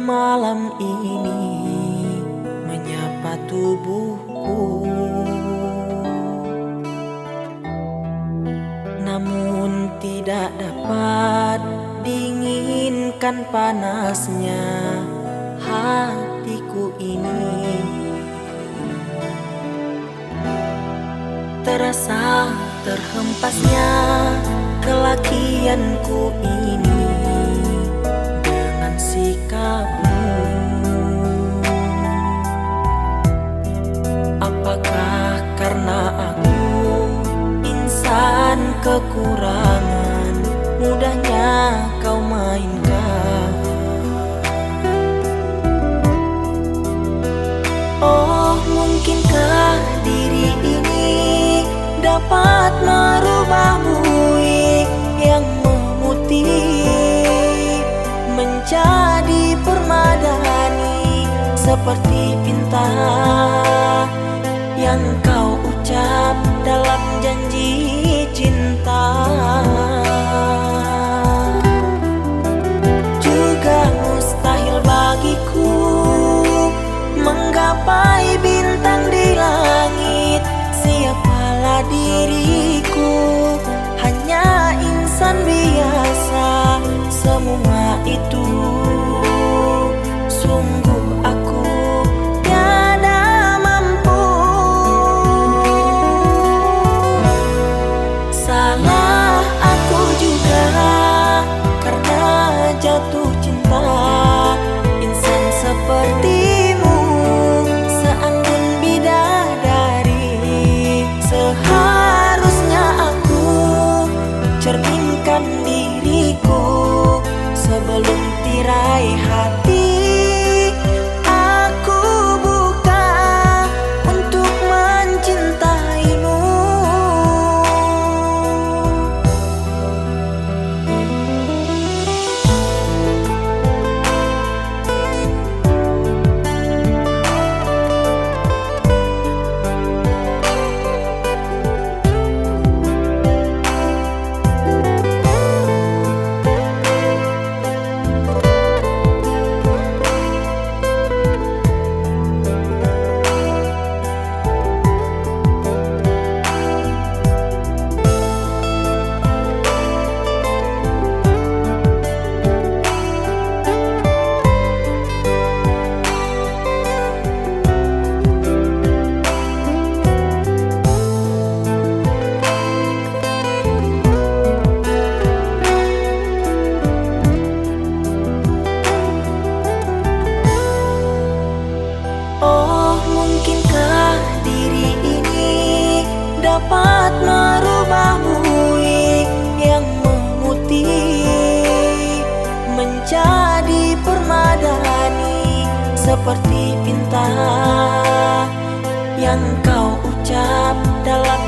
malam ini menyapa tubuhku. Namun tidak dapat dinginkan panasnya hatiku ini. Terasa terhempasnya kelakianku ini Apakah karena aku insan kekurangan mudahnya kau mainkan? Oh mungkinkah diri ini dapat merubah seperti pinta yang kau ucap dalam janji cinta. Juga mustahil bagiku menggapai jatuh permadani seperti pinta yang kau ucap dalam